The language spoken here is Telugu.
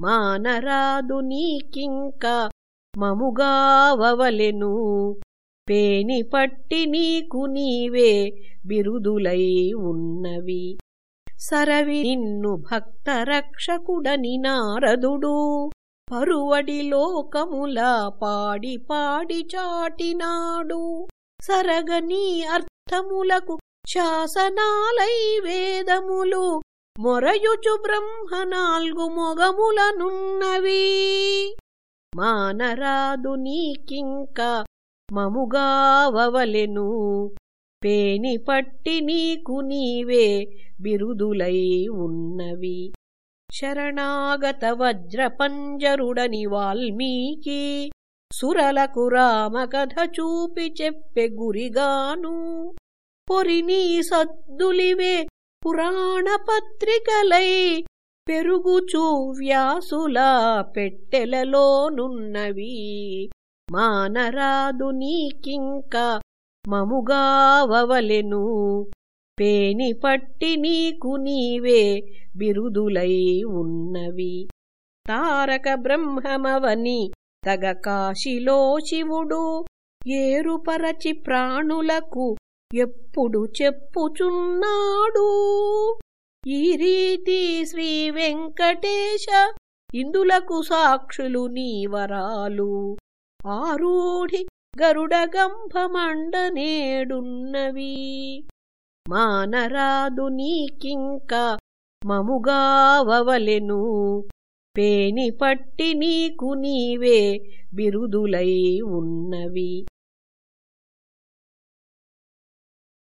మానరాదు నీకింక మముగావవలెను. పేని పట్టి నీకు నీవే బిరుదులై ఉన్నవి. సరవి నిన్ను భక్త రక్షకుడని నారదుడు. పరువడి లోకముల పాడి పాడి చాటినాడు. సరగని అర్థములకు శాసనాలై వేదములు. మొరయుచు బ్రహ్మ నాల్గు మొగములనున్నవి. మానరాదు నీకింక మముగావవలెను. పేని పట్టి నీకు నీవే బిరుదులై ఉన్నవి. శరణాగత వజ్రపంజరుడని వాల్మీకి సురలకు రామకథ చూపి చెప్పె గురిగాను. పొరినీ సద్దులివే పురాణ పత్రికలై పెరుగుచూ వ్యాసుల పెట్టెలలోనున్నవి. మానరాదు నీకింక మముగావవలెను. పేని పట్టి నీకు నీవే బిరుదులై ఉన్నవి. తారక బ్రహ్మమవని తగ కాశిలో శివుడు ఏరుపరచి ప్రాణులకు ఎప్పుడు చెప్పుచున్నాడు? ఈ రీతి శ్రీ వెంకటేశ ఇందులకు సాక్షులు నీవరాలు ఆరూఢి గరుడ గంభమండనేడున్నవి మానరాదు నీకింక మముగావవలెను. పేని పట్టి నీకు నీవే బిరుదులై ఉన్నవి.